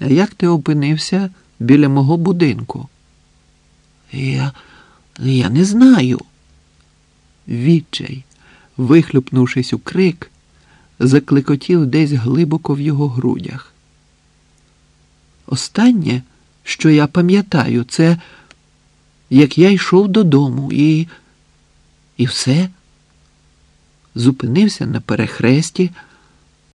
А як ти опинився біля мого будинку? Я. я не знаю. Відчай, вихлюпнувшись у крик, закликотів десь глибоко в його грудях. Останнє, що я пам'ятаю, це як я йшов додому і. і все. Зупинився на перехресті.